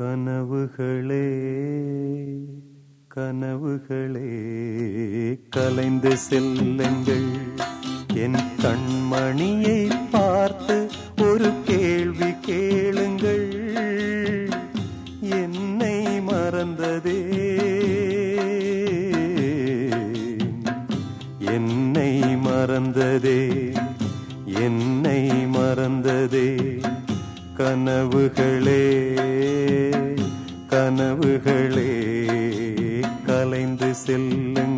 கனவுகளே கனவுகளே கலைந்து செல்லுங்கள். என் கண்மணியை பார்த்து ஒரு கேள்வி கேளுங்கள். என்னை மறந்ததே. என்னை மறந்ததே என்னை மறந்ததே. கனவுகளே கனவுகளே கலைந்து செல்லுங்கள்.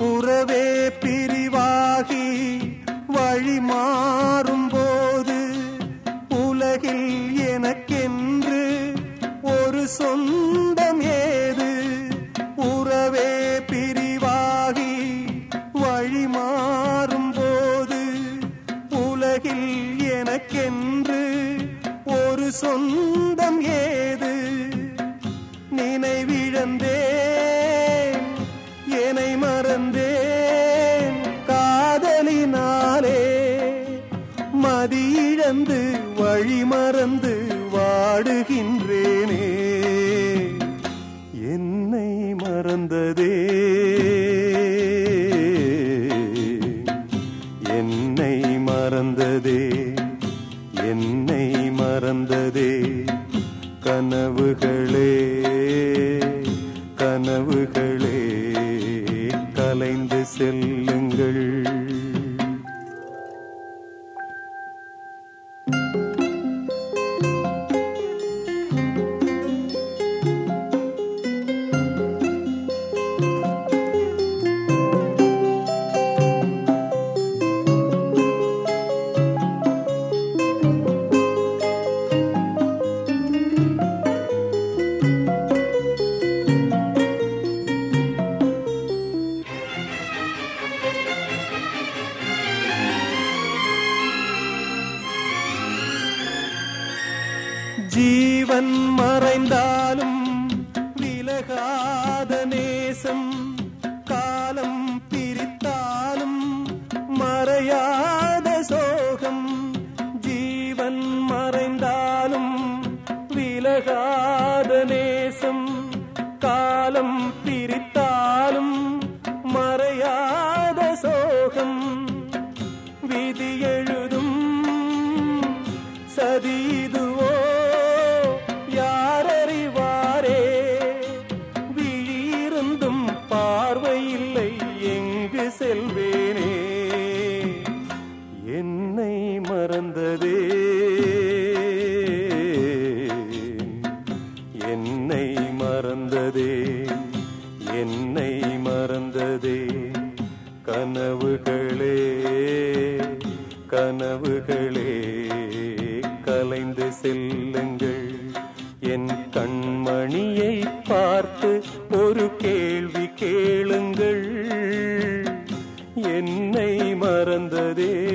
உறவே பிரிவாகி வழி மாறும் போது உலகில் எனக்கென்று ஒரு சொந்தம் ஏது? உறவே பிரிவாகி வழி மாறும் போது உலகில் எனக்கென்று ஒரு சொந்தம் ஏது? நினைவிழந்தே மதியிழந்து வழி மறந்து வாடுகின்றேனே. என்னை மறந்ததே. என்னை மறந்ததே. என்னை மறந்ததே. கனவுகளே கனவுகளே கலைந்து செல்ல ஜீவன் மறைந்தாலும் விலகாத நேசம் காலம் பிரித்தாலும் மறையாத சோகம் ஜீவன் மறைந்தாலும் விலகாத நேசம் காலம் பிரித்தாலும் மறையாத சோகம் விதியை என்னை மறந்ததே. என்னை மறந்ததே என்னை மறந்ததே. கனவுகளே கனவுகளே கலைந்து செல்லுங்கள். என் கண்மணியை பார்த்து ஒரு கேள்வி கேளுங்கள். என்னை மறந்ததே.